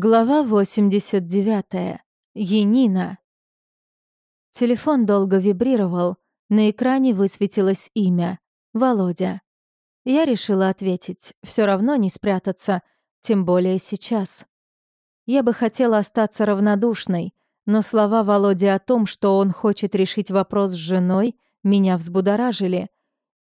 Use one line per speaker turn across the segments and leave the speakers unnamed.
Глава 89. Енина. Телефон долго вибрировал, на экране высветилось имя — Володя. Я решила ответить, все равно не спрятаться, тем более сейчас. Я бы хотела остаться равнодушной, но слова Володи о том, что он хочет решить вопрос с женой, меня взбудоражили.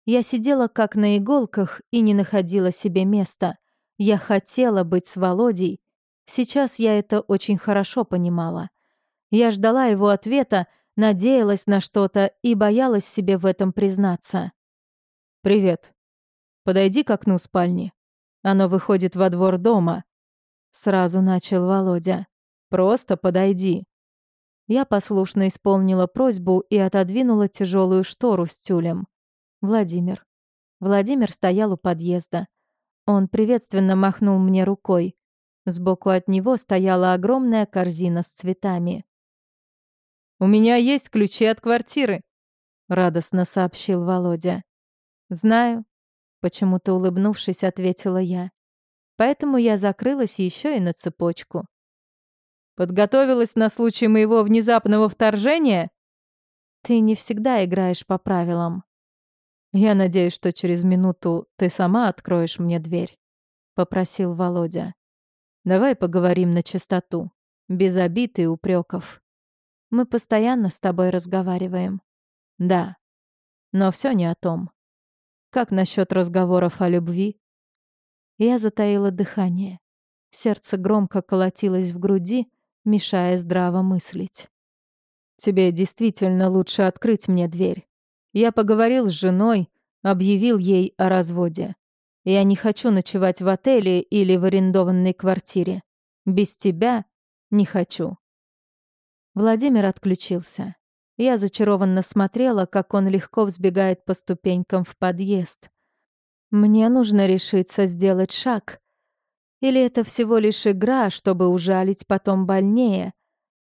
Я сидела как на иголках и не находила себе места. Я хотела быть с Володей, Сейчас я это очень хорошо понимала. Я ждала его ответа, надеялась на что-то и боялась себе в этом признаться. «Привет. Подойди к окну спальни. Оно выходит во двор дома». Сразу начал Володя. «Просто подойди». Я послушно исполнила просьбу и отодвинула тяжелую штору с тюлем. Владимир. Владимир стоял у подъезда. Он приветственно махнул мне рукой. Сбоку от него стояла огромная корзина с цветами. «У меня есть ключи от квартиры», — радостно сообщил Володя. «Знаю», — почему-то улыбнувшись, ответила я. Поэтому я закрылась еще и на цепочку. «Подготовилась на случай моего внезапного вторжения?» «Ты не всегда играешь по правилам». «Я надеюсь, что через минуту ты сама откроешь мне дверь», — попросил Володя. Давай поговорим на чистоту, без обид и упреков. Мы постоянно с тобой разговариваем. Да, но все не о том. Как насчет разговоров о любви? Я затаила дыхание. Сердце громко колотилось в груди, мешая здраво мыслить. Тебе действительно лучше открыть мне дверь. Я поговорил с женой, объявил ей о разводе. Я не хочу ночевать в отеле или в арендованной квартире. Без тебя не хочу». Владимир отключился. Я зачарованно смотрела, как он легко взбегает по ступенькам в подъезд. Мне нужно решиться сделать шаг. Или это всего лишь игра, чтобы ужалить потом больнее?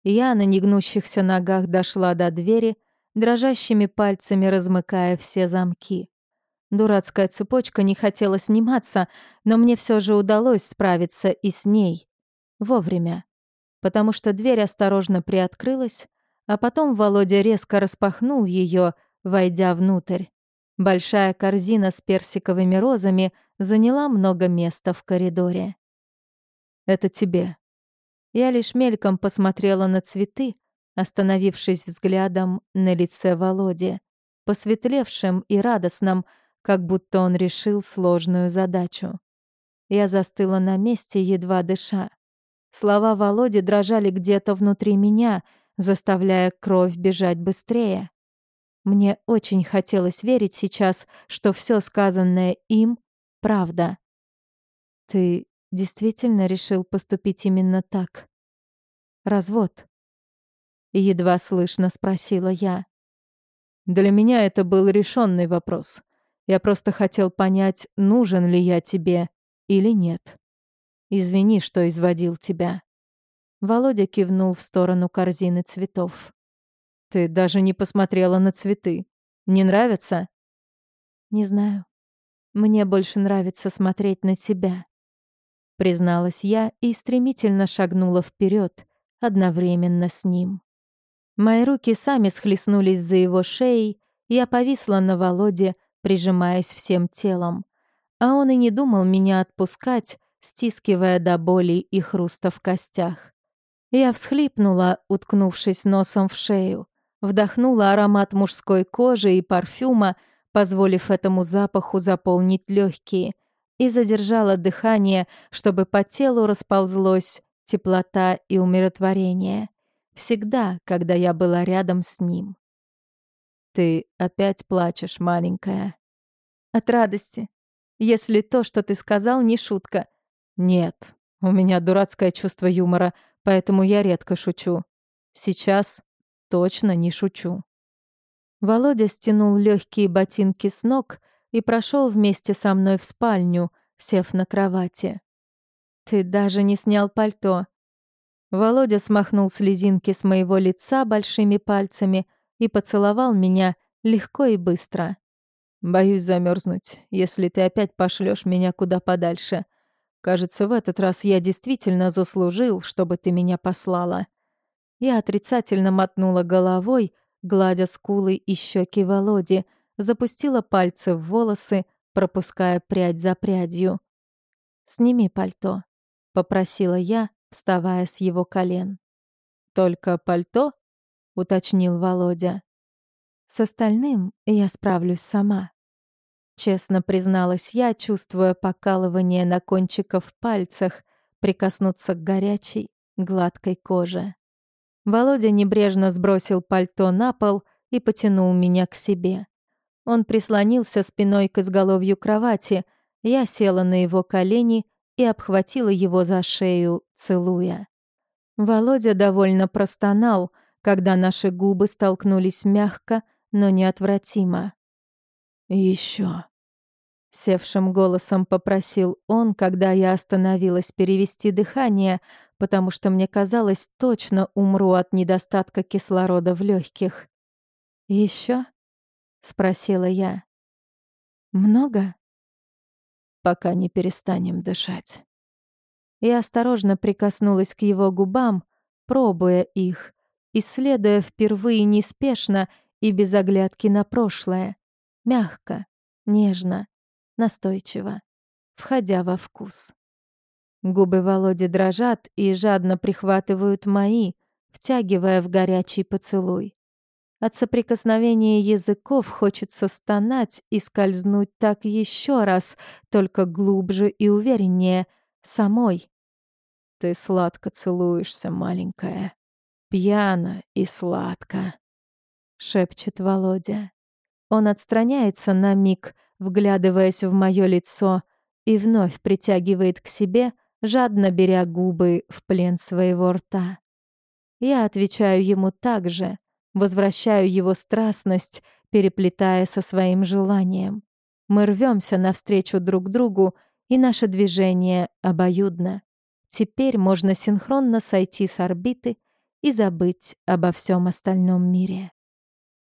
Я на негнущихся ногах дошла до двери, дрожащими пальцами размыкая все замки. Дурацкая цепочка не хотела сниматься, но мне все же удалось справиться и с ней. Вовремя. Потому что дверь осторожно приоткрылась, а потом Володя резко распахнул ее, войдя внутрь. Большая корзина с персиковыми розами заняла много места в коридоре. «Это тебе». Я лишь мельком посмотрела на цветы, остановившись взглядом на лице Володи, посветлевшим и радостным, как будто он решил сложную задачу. Я застыла на месте, едва дыша. Слова Володи дрожали где-то внутри меня, заставляя кровь бежать быстрее. Мне очень хотелось верить сейчас, что все сказанное им — правда. «Ты действительно решил поступить именно так? Развод?» Едва слышно спросила я. «Для меня это был решенный вопрос. Я просто хотел понять, нужен ли я тебе или нет. Извини, что изводил тебя». Володя кивнул в сторону корзины цветов. «Ты даже не посмотрела на цветы. Не нравится?» «Не знаю. Мне больше нравится смотреть на тебя», — призналась я и стремительно шагнула вперед, одновременно с ним. Мои руки сами схлестнулись за его шеей, я повисла на Володе, прижимаясь всем телом. А он и не думал меня отпускать, стискивая до боли и хруста в костях. Я всхлипнула, уткнувшись носом в шею, вдохнула аромат мужской кожи и парфюма, позволив этому запаху заполнить легкие, и задержала дыхание, чтобы по телу расползлось теплота и умиротворение. Всегда, когда я была рядом с ним. «Ты опять плачешь, маленькая». «От радости. Если то, что ты сказал, не шутка». «Нет, у меня дурацкое чувство юмора, поэтому я редко шучу. Сейчас точно не шучу». Володя стянул легкие ботинки с ног и прошел вместе со мной в спальню, сев на кровати. «Ты даже не снял пальто». Володя смахнул слезинки с моего лица большими пальцами — и поцеловал меня легко и быстро. «Боюсь замерзнуть, если ты опять пошлешь меня куда подальше. Кажется, в этот раз я действительно заслужил, чтобы ты меня послала». Я отрицательно мотнула головой, гладя скулы и щеки Володи, запустила пальцы в волосы, пропуская прядь за прядью. «Сними пальто», — попросила я, вставая с его колен. «Только пальто?» — уточнил Володя. «С остальным я справлюсь сама». Честно призналась я, чувствуя покалывание на кончиках пальцах, прикоснуться к горячей, гладкой коже. Володя небрежно сбросил пальто на пол и потянул меня к себе. Он прислонился спиной к изголовью кровати, я села на его колени и обхватила его за шею, целуя. Володя довольно простонал, когда наши губы столкнулись мягко, но неотвратимо. Еще. Севшим голосом попросил он, когда я остановилась перевести дыхание, потому что мне казалось, точно умру от недостатка кислорода в легких. Еще? спросила я. Много? Пока не перестанем дышать. Я осторожно прикоснулась к его губам, пробуя их, исследуя впервые неспешно и без оглядки на прошлое. Мягко, нежно, настойчиво, входя во вкус. Губы Володи дрожат и жадно прихватывают мои, втягивая в горячий поцелуй. От соприкосновения языков хочется стонать и скользнуть так еще раз, только глубже и увереннее, самой. Ты сладко целуешься, маленькая. Пьяно и сладко, шепчет Володя. Он отстраняется на миг, вглядываясь в мое лицо, и вновь притягивает к себе, жадно беря губы в плен своего рта. Я отвечаю ему так же, возвращаю его страстность, переплетая со своим желанием. Мы рвемся навстречу друг другу, и наше движение обоюдно. Теперь можно синхронно сойти с орбиты и забыть обо всем остальном мире.